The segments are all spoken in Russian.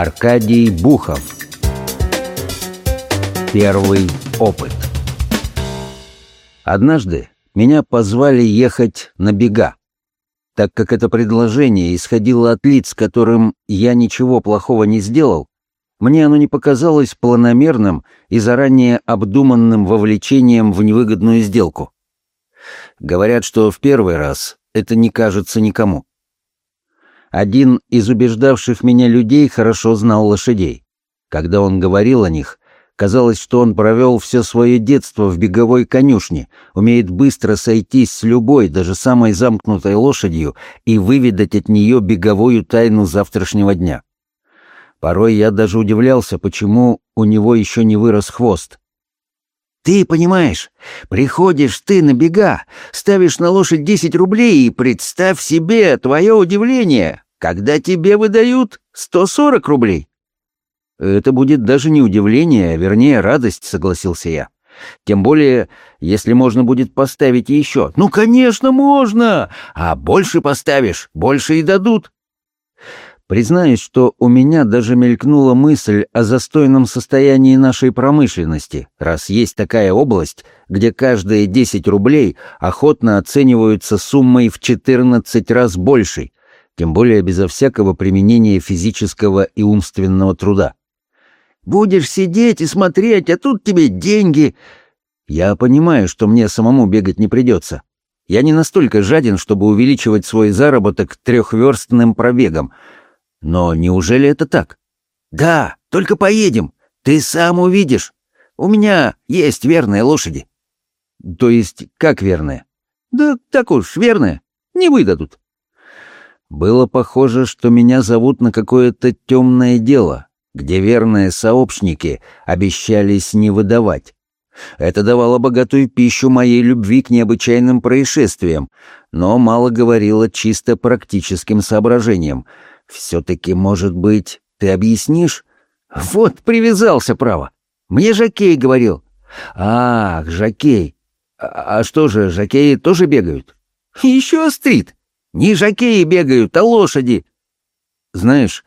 Аркадий Бухов. Первый опыт. Однажды меня позвали ехать на бега. Так как это предложение исходило от лиц, которым я ничего плохого не сделал, мне оно не показалось планомерным и заранее обдуманным вовлечением в невыгодную сделку. Говорят, что в первый раз это не кажется никому. Один из убеждавших меня людей хорошо знал лошадей. Когда он говорил о них, казалось, что он провел все свое детство в беговой конюшне, умеет быстро сойтись с любой, даже самой замкнутой лошадью и выведать от нее беговую тайну завтрашнего дня. Порой я даже удивлялся, почему у него еще не вырос хвост. Ты понимаешь, приходишь ты на бега, ставишь на лошадь 10 рублей и представь себе твое удивление, когда тебе выдают 140 рублей. Это будет даже не удивление, а вернее радость, согласился я. Тем более, если можно будет поставить еще. Ну, конечно, можно! А больше поставишь, больше и дадут. Признаюсь, что у меня даже мелькнула мысль о застойном состоянии нашей промышленности, раз есть такая область, где каждые 10 рублей охотно оцениваются суммой в 14 раз большей, тем более безо всякого применения физического и умственного труда. «Будешь сидеть и смотреть, а тут тебе деньги!» Я понимаю, что мне самому бегать не придется. Я не настолько жаден, чтобы увеличивать свой заработок трехверстным пробегом — но неужели это так? Да, только поедем. Ты сам увидишь. У меня есть верные лошади. То есть, как верные? Да так уж, верные. Не выдадут. Было похоже, что меня зовут на какое-то темное дело, где верные сообщники обещались не выдавать. Это давало богатую пищу моей любви к необычайным происшествиям, но мало говорило чисто практическим соображениям — все-таки, может быть, ты объяснишь? Вот привязался, право. Мне Жакей говорил. Ах, Жакей. А, а что же, Жакеи тоже бегают? Еще стрит. Не Жакеи бегают, а лошади. Знаешь,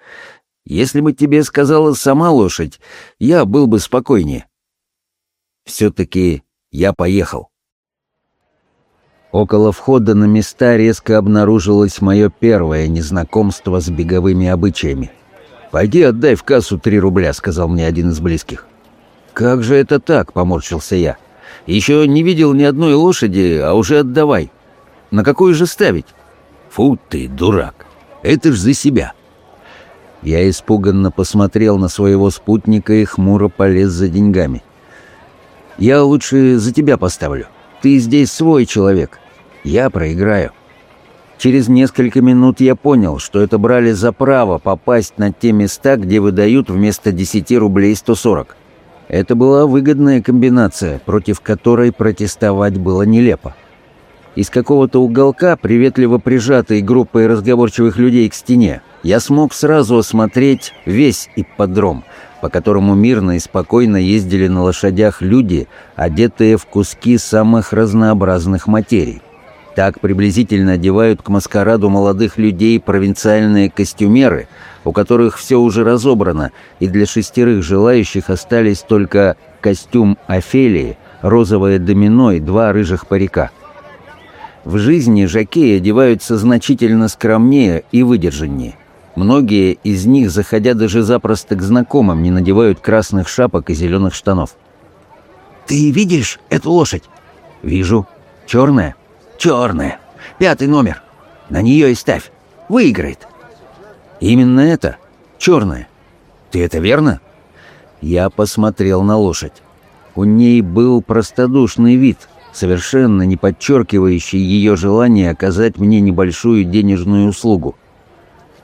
если бы тебе сказала сама лошадь, я был бы спокойнее. Все-таки я поехал. Около входа на места резко обнаружилось мое первое незнакомство с беговыми обычаями. «Пойди отдай в кассу три рубля», — сказал мне один из близких. «Как же это так?» — поморщился я. «Еще не видел ни одной лошади, а уже отдавай. На какую же ставить?» «Фу ты, дурак! Это ж за себя!» Я испуганно посмотрел на своего спутника и хмуро полез за деньгами. «Я лучше за тебя поставлю. Ты здесь свой человек я проиграю. Через несколько минут я понял, что это брали за право попасть на те места, где выдают вместо 10 рублей 140. Это была выгодная комбинация, против которой протестовать было нелепо. Из какого-то уголка, приветливо прижатой группой разговорчивых людей к стене, я смог сразу осмотреть весь ипподром, по которому мирно и спокойно ездили на лошадях люди, одетые в куски самых разнообразных материй. Так приблизительно одевают к маскараду молодых людей провинциальные костюмеры, у которых все уже разобрано, и для шестерых желающих остались только костюм Офелии, розовое домино и два рыжих парика. В жизни жакеи одеваются значительно скромнее и выдержаннее. Многие из них, заходя даже запросто к знакомым, не надевают красных шапок и зеленых штанов. «Ты видишь эту лошадь?» «Вижу. Черная?» Черная. Пятый номер. На нее и ставь. Выиграет. Именно это. Черная. Ты это верно? Я посмотрел на лошадь. У ней был простодушный вид, совершенно не подчеркивающий ее желание оказать мне небольшую денежную услугу.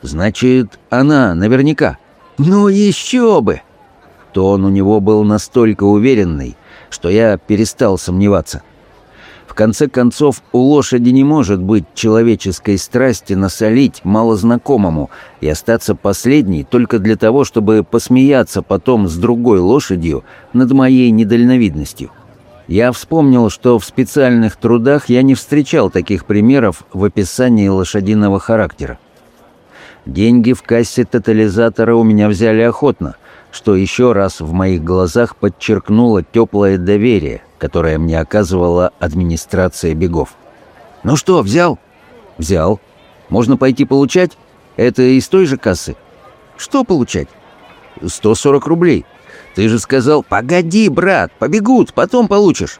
Значит, она наверняка. Ну еще бы! Тон у него был настолько уверенный, что я перестал сомневаться конце концов, у лошади не может быть человеческой страсти насолить малознакомому и остаться последней только для того, чтобы посмеяться потом с другой лошадью над моей недальновидностью. Я вспомнил, что в специальных трудах я не встречал таких примеров в описании лошадиного характера. Деньги в кассе тотализатора у меня взяли охотно, что еще раз в моих глазах подчеркнуло теплое доверие, которое мне оказывала администрация бегов. «Ну что, взял?» «Взял. Можно пойти получать? Это из той же кассы?» «Что получать?» «140 рублей. Ты же сказал...» «Погоди, брат, побегут, потом получишь».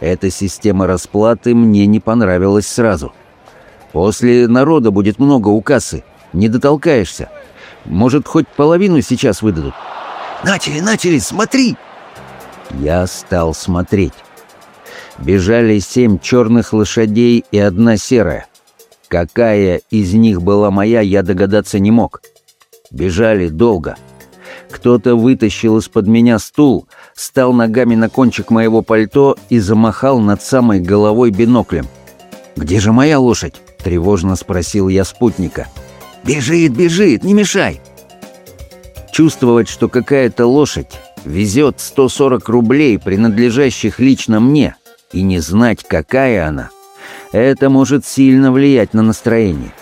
Эта система расплаты мне не понравилась сразу. После народа будет много у кассы. Не дотолкаешься. Может, хоть половину сейчас выдадут. «Начали, начали, смотри!» Я стал смотреть. Бежали семь черных лошадей и одна серая. Какая из них была моя, я догадаться не мог. Бежали долго. Кто-то вытащил из-под меня стул, стал ногами на кончик моего пальто и замахал над самой головой биноклем. «Где же моя лошадь?» — тревожно спросил я спутника. «Бежит, бежит, не мешай!» Чувствовать, что какая-то лошадь везет 140 рублей, принадлежащих лично мне, и не знать, какая она, это может сильно влиять на настроение.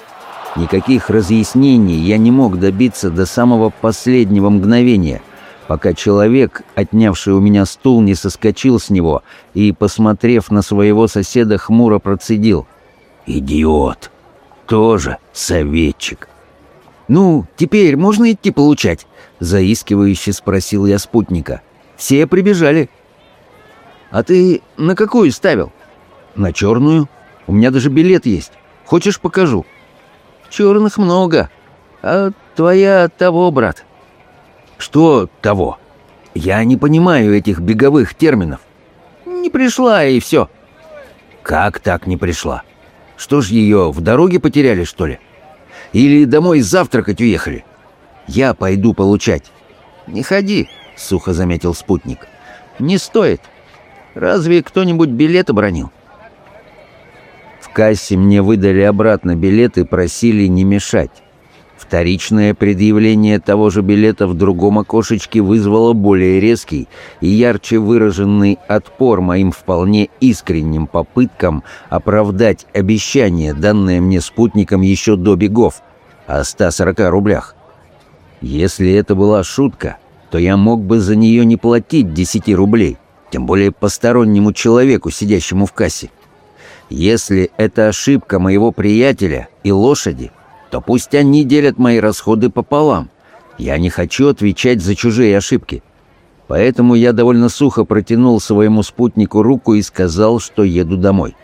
Никаких разъяснений я не мог добиться до самого последнего мгновения, пока человек, отнявший у меня стул, не соскочил с него и, посмотрев на своего соседа, хмуро процедил. «Идиот! Тоже советчик!» «Ну, теперь можно идти получать?» — заискивающе спросил я спутника. «Все прибежали». «А ты на какую ставил?» «На черную. У меня даже билет есть. Хочешь, покажу?» Черных много. А твоя того, брат. Что того? Я не понимаю этих беговых терминов. Не пришла, и все. Как так не пришла? Что ж ее, в дороге потеряли, что ли? Или домой завтракать уехали? Я пойду получать. Не ходи, сухо заметил спутник. Не стоит. Разве кто-нибудь билет обронил? кассе мне выдали обратно билет и просили не мешать. Вторичное предъявление того же билета в другом окошечке вызвало более резкий и ярче выраженный отпор моим вполне искренним попыткам оправдать обещание, данное мне спутником еще до бегов, о 140 рублях. Если это была шутка, то я мог бы за нее не платить 10 рублей, тем более постороннему человеку, сидящему в кассе. Если это ошибка моего приятеля и лошади, то пусть они делят мои расходы пополам. Я не хочу отвечать за чужие ошибки. Поэтому я довольно сухо протянул своему спутнику руку и сказал, что еду домой.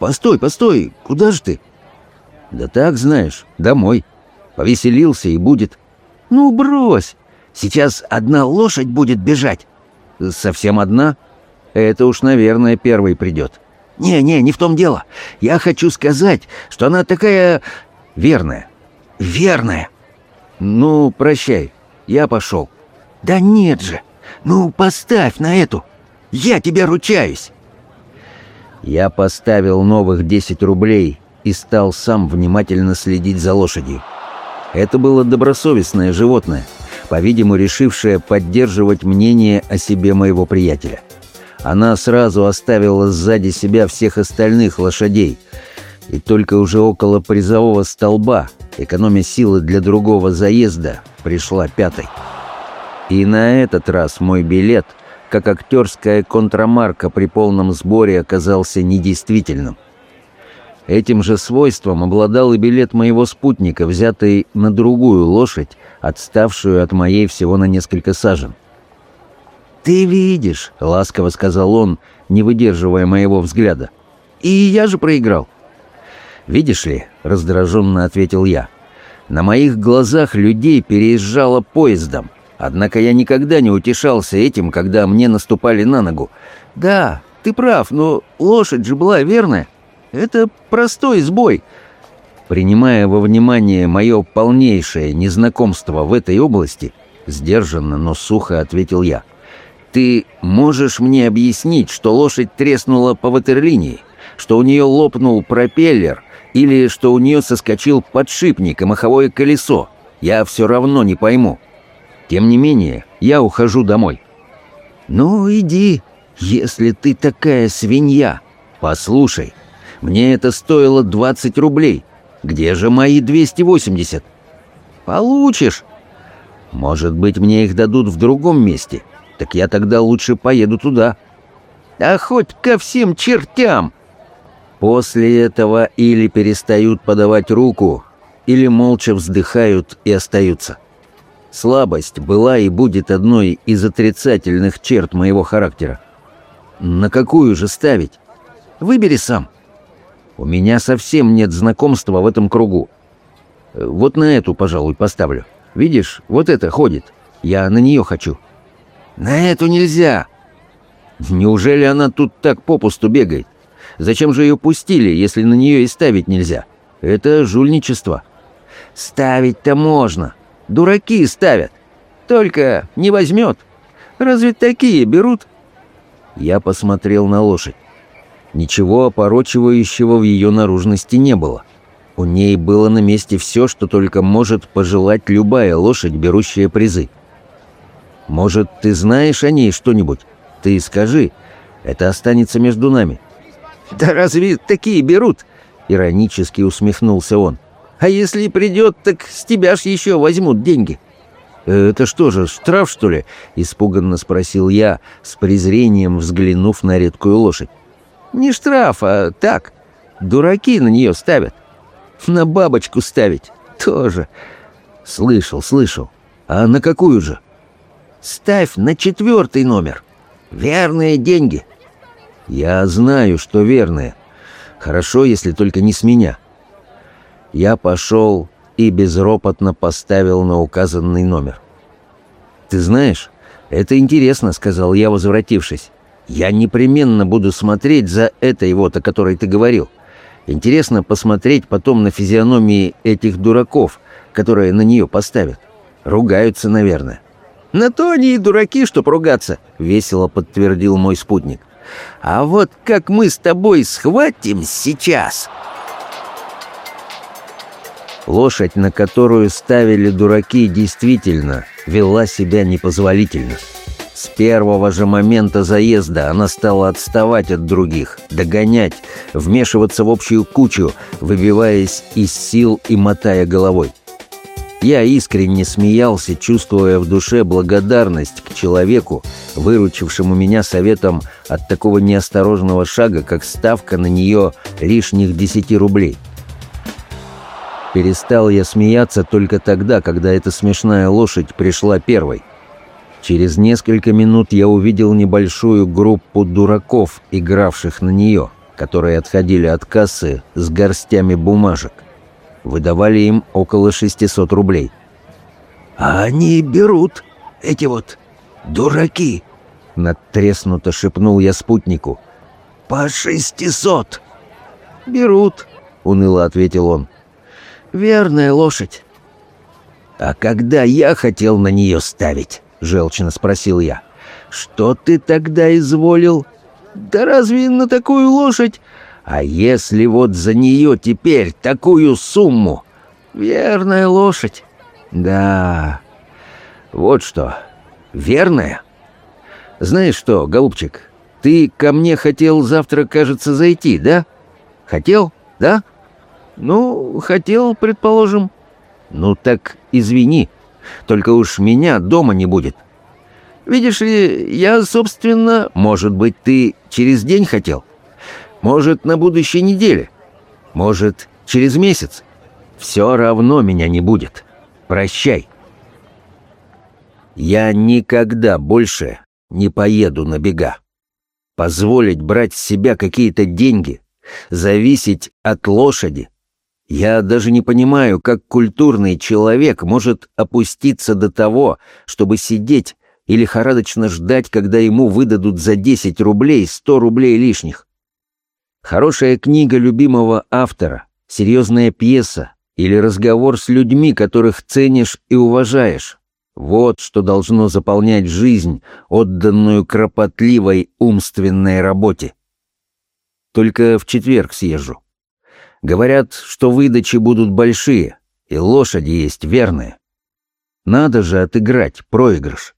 «Постой, постой, куда же ты?» «Да так, знаешь, домой. Повеселился и будет». «Ну, брось! Сейчас одна лошадь будет бежать». «Совсем одна? Это уж, наверное, первый придет». «Не-не, не в том дело. Я хочу сказать, что она такая... верная. Верная. Ну, прощай, я пошел». «Да нет же! Ну, поставь на эту! Я тебе ручаюсь!» Я поставил новых 10 рублей и стал сам внимательно следить за лошадью. Это было добросовестное животное, по-видимому, решившее поддерживать мнение о себе моего приятеля. Она сразу оставила сзади себя всех остальных лошадей, и только уже около призового столба, экономя силы для другого заезда, пришла пятой. И на этот раз мой билет, как актерская контрамарка при полном сборе, оказался недействительным. Этим же свойством обладал и билет моего спутника, взятый на другую лошадь, отставшую от моей всего на несколько сажен. «Ты видишь», — ласково сказал он, не выдерживая моего взгляда. «И я же проиграл». «Видишь ли», — раздраженно ответил я, — «на моих глазах людей переезжало поездом, однако я никогда не утешался этим, когда мне наступали на ногу. Да, ты прав, но лошадь же была верная. Это простой сбой». Принимая во внимание мое полнейшее незнакомство в этой области, сдержанно, но сухо ответил я — ты можешь мне объяснить, что лошадь треснула по ватерлинии, что у нее лопнул пропеллер или что у нее соскочил подшипник и маховое колесо? Я все равно не пойму. Тем не менее, я ухожу домой. Ну, иди, если ты такая свинья. Послушай, мне это стоило 20 рублей. Где же мои 280? Получишь. Может быть, мне их дадут в другом месте. Так я тогда лучше поеду туда. А хоть ко всем чертям. После этого или перестают подавать руку, или молча вздыхают и остаются. Слабость была и будет одной из отрицательных черт моего характера. На какую же ставить? Выбери сам. У меня совсем нет знакомства в этом кругу. Вот на эту, пожалуй, поставлю. Видишь, вот это ходит. Я на нее хочу. На эту нельзя. Неужели она тут так попусту бегает? Зачем же ее пустили, если на нее и ставить нельзя? Это жульничество. Ставить-то можно. Дураки ставят. Только не возьмет. Разве такие берут? Я посмотрел на лошадь. Ничего опорочивающего в ее наружности не было. У ней было на месте все, что только может пожелать любая лошадь, берущая призы. Может, ты знаешь о ней что-нибудь? Ты скажи, это останется между нами. Да разве такие берут? Иронически усмехнулся он. А если придет, так с тебя ж еще возьмут деньги. «Это что же, штраф, что ли?» — испуганно спросил я, с презрением взглянув на редкую лошадь. «Не штраф, а так. Дураки на нее ставят. На бабочку ставить тоже. Слышал, слышал. А на какую же? Ставь на четвертый номер. Верные деньги. Я знаю, что верные. Хорошо, если только не с меня. Я пошел и безропотно поставил на указанный номер. «Ты знаешь, это интересно», — сказал я, возвратившись. «Я непременно буду смотреть за этой вот, о которой ты говорил. Интересно посмотреть потом на физиономии этих дураков, которые на нее поставят. Ругаются, наверное. «На то они и дураки, чтоб ругаться», — весело подтвердил мой спутник. «А вот как мы с тобой схватим сейчас...» Лошадь, на которую ставили дураки, действительно вела себя непозволительно. С первого же момента заезда она стала отставать от других, догонять, вмешиваться в общую кучу, выбиваясь из сил и мотая головой. Я искренне смеялся, чувствуя в душе благодарность к человеку, выручившему меня советом от такого неосторожного шага, как ставка на нее лишних десяти рублей. Перестал я смеяться только тогда, когда эта смешная лошадь пришла первой. Через несколько минут я увидел небольшую группу дураков, игравших на нее, которые отходили от кассы с горстями бумажек. Выдавали им около 600 рублей. «А они берут, эти вот дураки!» Надтреснуто шепнул я спутнику. «По шестисот!» «Берут», — уныло ответил он. «Верная лошадь». «А когда я хотел на нее ставить?» — желчно спросил я. «Что ты тогда изволил?» «Да разве на такую лошадь?» «А если вот за нее теперь такую сумму?» «Верная лошадь». «Да, вот что, верная?» «Знаешь что, голубчик, ты ко мне хотел завтра, кажется, зайти, да? Хотел, да?» «Ну, хотел, предположим». «Ну так извини, только уж меня дома не будет. Видишь ли, я, собственно, может быть, ты через день хотел? Может, на будущей неделе? Может, через месяц? Все равно меня не будет. Прощай. Я никогда больше не поеду на бега. Позволить брать с себя какие-то деньги, зависеть от лошади — я даже не понимаю, как культурный человек может опуститься до того, чтобы сидеть и лихорадочно ждать, когда ему выдадут за 10 рублей 100 рублей лишних. Хорошая книга любимого автора, серьезная пьеса или разговор с людьми, которых ценишь и уважаешь. Вот что должно заполнять жизнь, отданную кропотливой умственной работе. Только в четверг съезжу. Говорят, что выдачи будут большие, и лошади есть верные. Надо же отыграть проигрыш.